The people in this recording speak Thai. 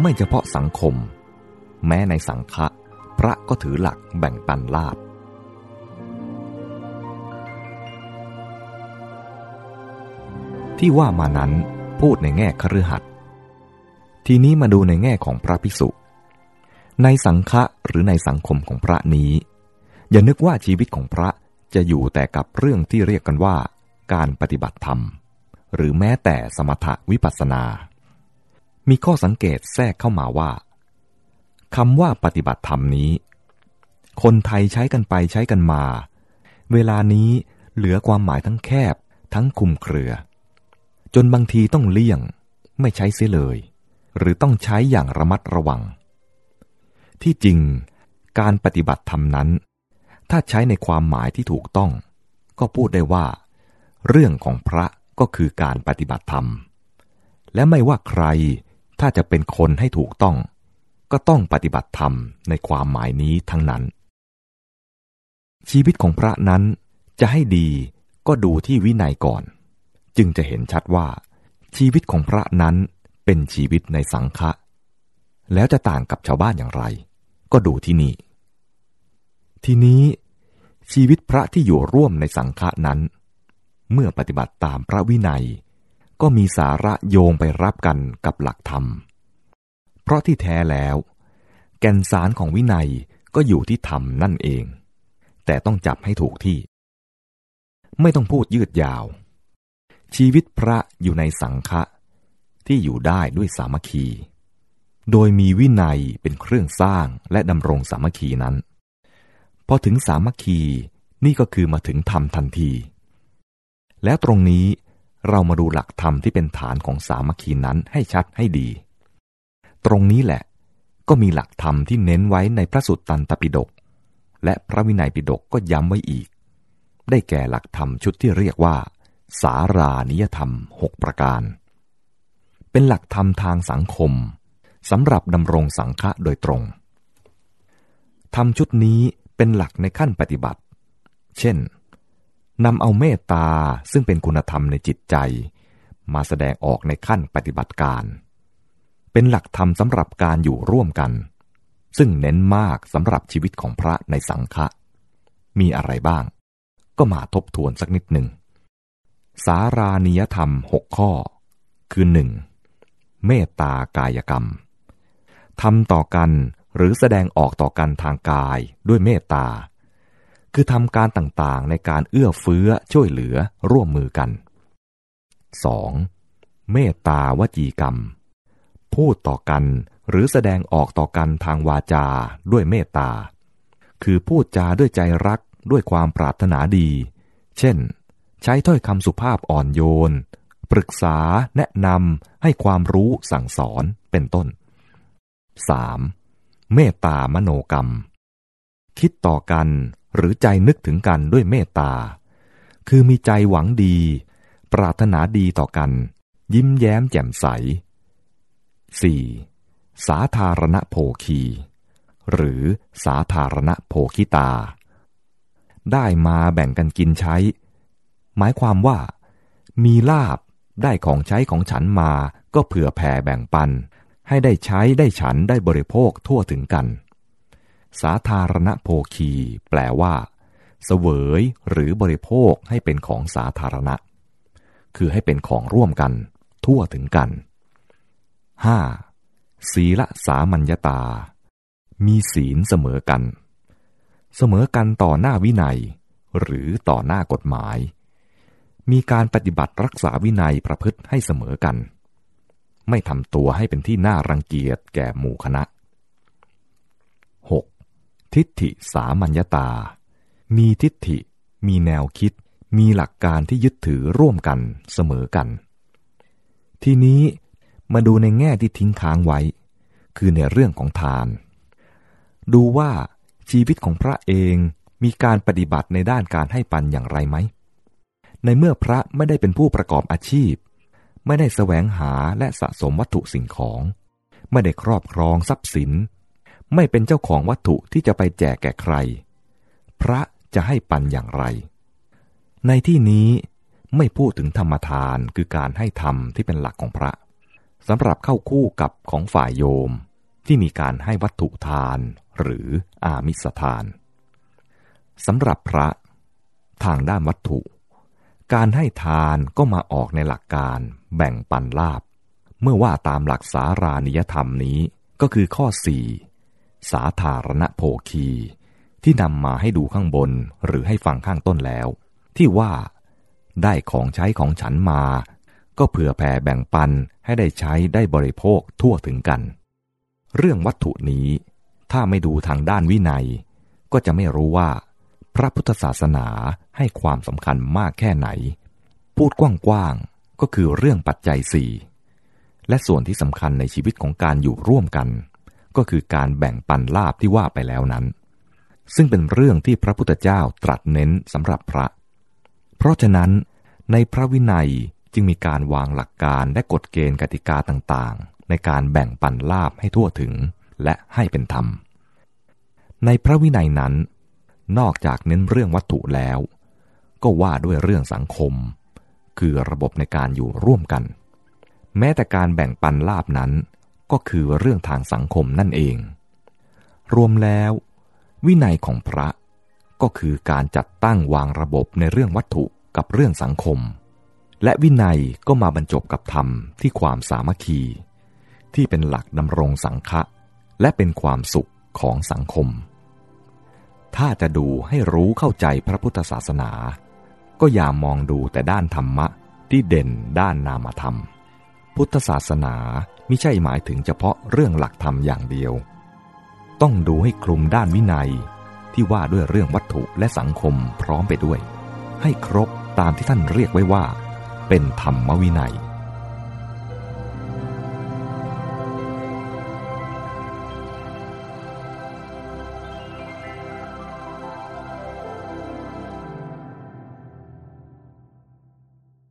ไม่เฉพาะสังคม แม้ในสังฆะพระก็ถือหลักแบ่งปันลาบ ที่ว่ามานั้นพูดในแง่คฤหัสถ์ทีนี้มาดูในแง่ของพระภิกษุ ในสังฆะหรือในสังคมของพระนี้ อย่านึกว่าชีวิตของพระจะอยู่แต่กับเรื่องที่เรียกกันว่า การปฏิบัติธรรม หรือแม้แต่สมถวิปัสสนา มีข้อสังเกตแทรกเข้ามาว่าคำว่าปฏิบัติธรรมนี้ คนไทยใช้กันไปใช้กันมา เวลานี้เหลือความหมายทั้งแคบทั้งคุมเครือ จนบางทีต้องเลี่ยงไม่ใช้เสียเลย หรือต้องใช้อย่างระมัดระวัง ที่จริงการปฏิบัติธรรมนั้น ถ้าใช้ในความหมายที่ถูกต้อง ก็พูดได้ว่า เรื่องของพระก็คือการปฏิบัติธรรม และไม่ว่าใคร ถ้าจะเป็นคนให้ถูกต้อง ก็ต้องปฏิบัติธรรมในความหมายนี้ทั้งนั้น ชีวิตของพระนั้นจะให้ดีก็ดูที่วินัยก่อน จึงจะเห็นชัดว่า ชีวิตของพระนั้นเป็นชีวิตในสังฆะแล้วจะต่างกับชาวบ้านอย่างไร ก็ดูที่นี่ ทีนี้ชีวิตพระที่อยู่ร่วมในสังฆะนั้น เมื่อปฏิบัติตามพระวินัย ก็มีสาระโยงไปรับกันกับหลักธรรม เพราะที่แท้แล้ว แก่นสารของวินัยก็อยู่ที่ธรรมนั่นเอง แต่ต้องจับให้ถูกที่ ไม่ต้องพูดยืดยาว ชีวิตพระอยู่ในสังฆะที่อยู่ได้ด้วยสามัคคี โดยมีวินัยเป็นเครื่องสร้างและดำรงสามัคคีนั้น พอถึงสามัคคีนี่ก็คือมาถึงธรรมทันที แล้วตรงนี้ เรามาดูหลักธรรมที่เป็นฐานของสามัคคีนั้นให้ชัดให้ดี ตรงนี้แหละ ก็มีหลักธรรมที่เน้นไว้ในพระสุตตันตปิฎกและพระวินัยปิฎกก็ย้ำไว้อีก ได้แก่หลักธรรมชุดที่เรียกว่า สารานิยธรรมหกประการ เป็นหลักธรรมทางสังคมสำหรับดำรงสังฆะโดยตรง ธรรมชุดนี้เป็นหลักในขั้นปฏิบัติ เช่น นำเอาเมตตาซึ่งเป็นคุณธรรมในจิตใจ มาแสดงออกในขั้นปฏิบัติการ เป็นหลักธรรมสำหรับการอยู่ร่วมกัน ซึ่งเน้นมากสำหรับชีวิตของพระในสังฆะมีอะไรบ้าง ก็มาทบทวนสักนิดหนึ่ง สารานิยธรรมหกข้อ คือหนึ่งเมตตากายกรรมทำต่อกันหรือแสดงออกต่อกันทางกายด้วยเมตตา คือทำการต่างๆในการเอื้อเฟื้อช่วยเหลือร่วมมือกัน 2. เมตตาวจีกรรม พูดต่อกันหรือแสดงออกต่อกันทางวาจาด้วยเมตตา คือพูดจาด้วยใจรักด้วยความปรารถนาดี เช่น ใช้ถ้อยคำสุภาพอ่อนโยน ปรึกษาแนะนำให้ความรู้สั่งสอนเป็นต้น 3. เมตตามโนกรรม คิดต่อกัน หรือใจนึกถึงกันด้วยเมตตา คือมีใจหวังดี ปรารถนาดีต่อกัน ยิ้มแย้มแจ่มใส 4. สาธารณโภคี หรือสาธารณโภคิตา ได้มาแบ่งกันกินใช้ หมายความว่า มีลาบได้ของใช้ของฉันมาก็เผื่อแผ่แบ่งปัน ให้ได้ใช้ได้ฉันได้บริโภคทั่วถึงกัน สาธารณโภคี แปลว่าเสวยหรือบริโภคให้เป็นของสาธารณะ คือให้เป็นของร่วมกัน ทั่วถึงกัน 5. ศีลสามัญญตา มีศีลเสมอกัน เสมอกันต่อหน้าวินัย หรือต่อหน้ากฎหมาย มีการปฏิบัติรักษาวินัยประพฤติให้เสมอกัน ไม่ทำตัวให้เป็นที่น่ารังเกียจแก่หมู่คณะ 6. ทิฏฐิสามัญญตา มีทิฏฐิ มีแนวคิด มีหลักการที่ยึดถือร่วมกันเสมอกัน ทีนี้มาดูในแง่ที่ทิ้งค้างไว้ คือในเรื่องของทาน ดูว่าชีวิตของพระเองมีการปฏิบัติในด้านการให้ปันอย่างไรไหม ในเมื่อพระไม่ได้เป็นผู้ประกอบอาชีพ ไม่ได้แสวงหาและสะสมวัตถุสิ่งของ ไม่ได้ครอบครองทรัพย์สิน ไม่เป็นเจ้าของวัตถุที่จะไปแจกแก่ใคร พระจะให้ปันอย่างไร ในที่นี้ไม่พูดถึงธรรมทานคือการให้ธรรมที่เป็นหลักของพระสำหรับเข้าคู่กับของฝ่ายโยมที่มีการให้วัตถุทานหรืออามิสทานสำหรับพระ ทางด้านวัตถุ การให้ทานก็มาออกในหลักการแบ่งปันลาบ เมื่อว่าตามหลักสารานิยธรรมนี้ก็คือข้อสี่ สาธารณโภคี ที่นำมาให้ดูข้างบนหรือให้ฟังข้างต้นแล้ว ที่ว่าได้ของใช้ของฉันมา ก็เผื่อแผ่แบ่งปันให้ได้ใช้ได้บริโภคทั่วถึงกัน เรื่องวัตถุนี้ ถ้าไม่ดูทางด้านวินัย ก็จะไม่รู้ว่า พระพุทธศาสนาให้ความสำคัญมากแค่ไหน พูดกว้างๆก็คือเรื่องปัจจัยสี่และส่วนที่สำคัญในชีวิตของการอยู่ร่วมกัน ก็คือการแบ่งปันลาบที่ว่าไปแล้วนั้น ซึ่งเป็นเรื่องที่พระพุทธเจ้าตรัสเน้นสำหรับพระ เพราะฉะนั้นในพระวินัยจึงมีการวางหลักการและกฎเกณฑ์กติกาต่างๆ ในการแบ่งปันลาบให้ทั่วถึงและให้เป็นธรรม ในพระวินัยนั้น นอกจากเน้นเรื่องวัตถุแล้ว ก็ว่าด้วยเรื่องสังคม คือระบบในการอยู่ร่วมกัน แม้แต่การแบ่งปันลาบนั้น ก็คือเรื่องทางสังคมนั่นเอง รวมแล้ว วินัยของพระก็คือการจัดตั้งวางระบบในเรื่องวัตถุกับเรื่องสังคม และวินัยก็มาบรรจบกับธรรมที่ความสามัคคี ที่เป็นหลักดำรงสังฆะและเป็นความสุขของสังคม ถ้าจะดูให้รู้เข้าใจพระพุทธศาสนา ก็อย่ามองดูแต่ด้านธรรมะที่เด่นด้านนามธรรม พุทธศาสนาไม่ใช่หมายถึงเฉพาะเรื่องหลักธรรมอย่างเดียว ต้องดูให้คลุมด้านวินัยที่ว่าด้วยเรื่องวัตถุและสังคมพร้อมไปด้วย ให้ครบตามที่ท่านเรียกไว้ว่า เป็นธรรมวินัย